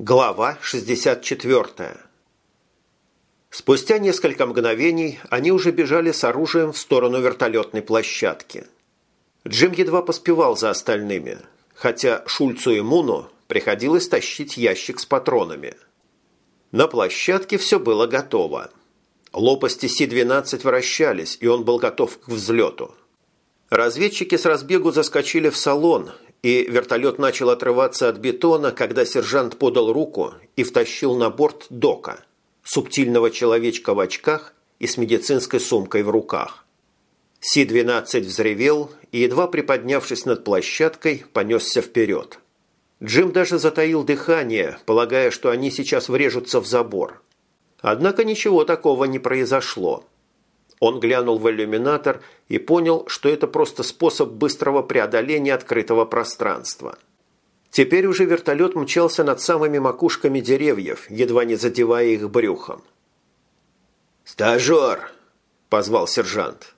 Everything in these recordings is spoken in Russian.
Глава 64. Спустя несколько мгновений они уже бежали с оружием в сторону вертолетной площадки. Джим едва поспевал за остальными, хотя Шульцу и Муну приходилось тащить ящик с патронами. На площадке все было готово. Лопасти Си-12 вращались, и он был готов к взлету. Разведчики с разбегу заскочили в салон и вертолет начал отрываться от бетона, когда сержант подал руку и втащил на борт Дока, субтильного человечка в очках и с медицинской сумкой в руках. Си-12 взревел и, едва приподнявшись над площадкой, понесся вперед. Джим даже затаил дыхание, полагая, что они сейчас врежутся в забор. Однако ничего такого не произошло. Он глянул в иллюминатор и понял, что это просто способ быстрого преодоления открытого пространства. Теперь уже вертолет мчался над самыми макушками деревьев, едва не задевая их брюхом. «Стажер!» – позвал сержант.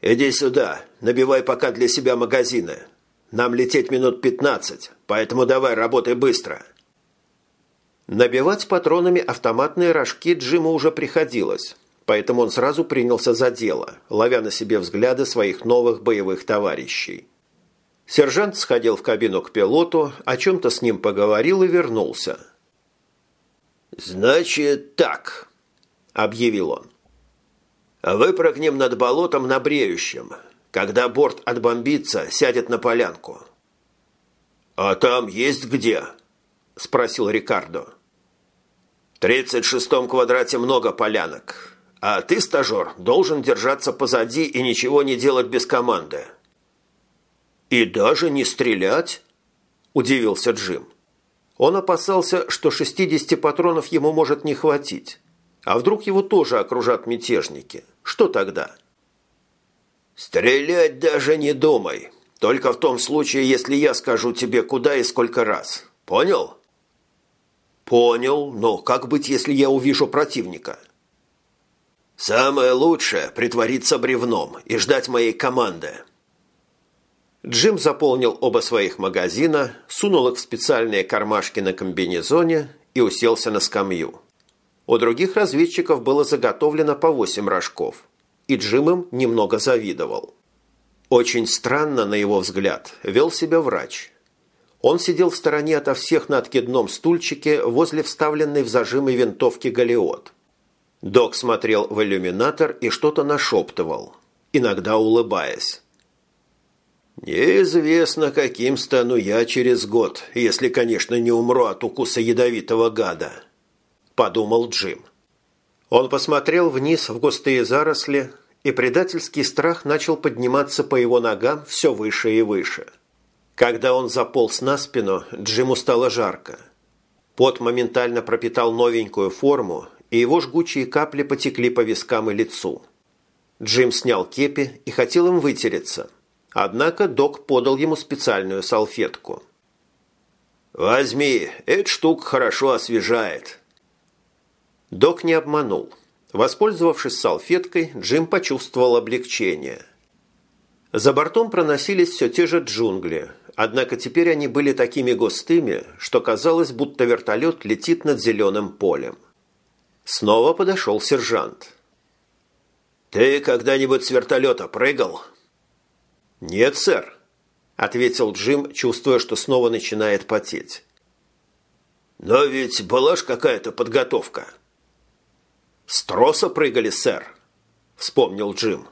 «Иди сюда, набивай пока для себя магазины. Нам лететь минут пятнадцать, поэтому давай работай быстро». Набивать патронами автоматные рожки Джиму уже приходилось поэтому он сразу принялся за дело, ловя на себе взгляды своих новых боевых товарищей. Сержант сходил в кабину к пилоту, о чем-то с ним поговорил и вернулся. «Значит так», – объявил он. «Выпрыгнем над болотом на бреющем. Когда борт отбомбится, сядет на полянку». «А там есть где?» – спросил Рикардо. «В тридцать шестом квадрате много полянок. А ты, стажер, должен держаться позади и ничего не делать без команды». «И даже не стрелять?» – удивился Джим. Он опасался, что 60 патронов ему может не хватить. А вдруг его тоже окружат мятежники? Что тогда? «Стрелять даже не думай. Только в том случае, если я скажу тебе, куда и сколько раз. Понял?» «Понял, но как быть, если я увижу противника?» «Самое лучшее – притвориться бревном и ждать моей команды». Джим заполнил оба своих магазина, сунул их в специальные кармашки на комбинезоне и уселся на скамью. У других разведчиков было заготовлено по восемь рожков, и Джим им немного завидовал. Очень странно, на его взгляд, вел себя врач. Он сидел в стороне ото всех на откидном стульчике возле вставленной в зажимы винтовки «Галиот». Док смотрел в иллюминатор и что-то нашептывал, иногда улыбаясь. «Неизвестно, каким стану я через год, если, конечно, не умру от укуса ядовитого гада», – подумал Джим. Он посмотрел вниз в густые заросли, и предательский страх начал подниматься по его ногам все выше и выше. Когда он заполз на спину, Джиму стало жарко. Пот моментально пропитал новенькую форму и его жгучие капли потекли по вискам и лицу. Джим снял кепи и хотел им вытереться. Однако док подал ему специальную салфетку. «Возьми, эта штука хорошо освежает». Док не обманул. Воспользовавшись салфеткой, Джим почувствовал облегчение. За бортом проносились все те же джунгли, однако теперь они были такими густыми, что казалось, будто вертолет летит над зеленым полем. Снова подошел сержант. «Ты когда-нибудь с вертолета прыгал?» «Нет, сэр», – ответил Джим, чувствуя, что снова начинает потеть. «Но ведь была ж какая-то подготовка». «С троса прыгали, сэр», – вспомнил Джим.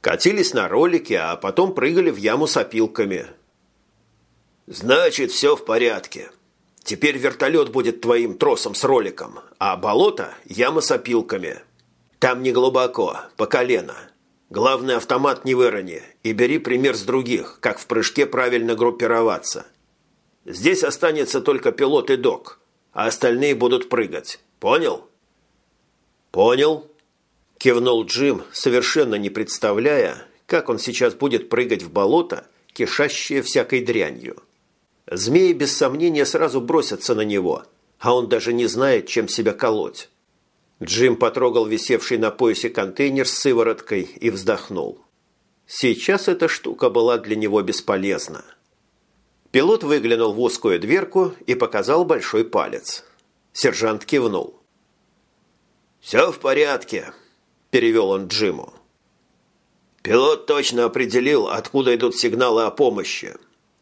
«Катились на ролике, а потом прыгали в яму с опилками». «Значит, все в порядке», Теперь вертолет будет твоим тросом с роликом, а болото – яма с опилками. Там не глубоко, по колено. Главный автомат не вырони и бери пример с других, как в прыжке правильно группироваться. Здесь останется только пилот и док, а остальные будут прыгать. Понял? Понял. Кивнул Джим, совершенно не представляя, как он сейчас будет прыгать в болото, кишащее всякой дрянью. Змеи без сомнения сразу бросятся на него, а он даже не знает, чем себя колоть. Джим потрогал висевший на поясе контейнер с сывороткой и вздохнул. Сейчас эта штука была для него бесполезна. Пилот выглянул в узкую дверку и показал большой палец. Сержант кивнул. «Все в порядке», – перевел он Джиму. «Пилот точно определил, откуда идут сигналы о помощи.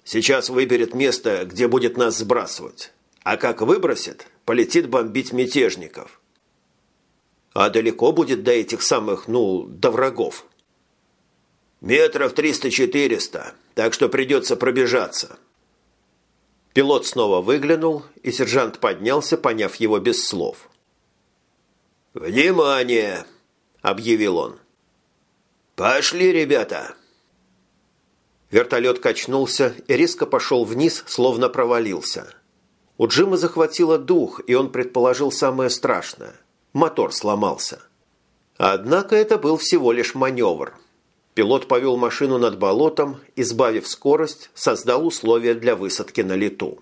Сейчас выберет место, где будет нас сбрасывать. А как выбросит, полетит бомбить мятежников». «А далеко будет до этих самых, ну, до врагов?» «Метров триста-четыреста, так что придется пробежаться». Пилот снова выглянул, и сержант поднялся, поняв его без слов. «Внимание!» – объявил он. «Пошли, ребята!» Вертолет качнулся и резко пошел вниз, словно провалился. У Джима захватило дух, и он предположил самое страшное. Мотор сломался. Однако это был всего лишь маневр. Пилот повел машину над болотом и, сбавив скорость, создал условия для высадки на лету.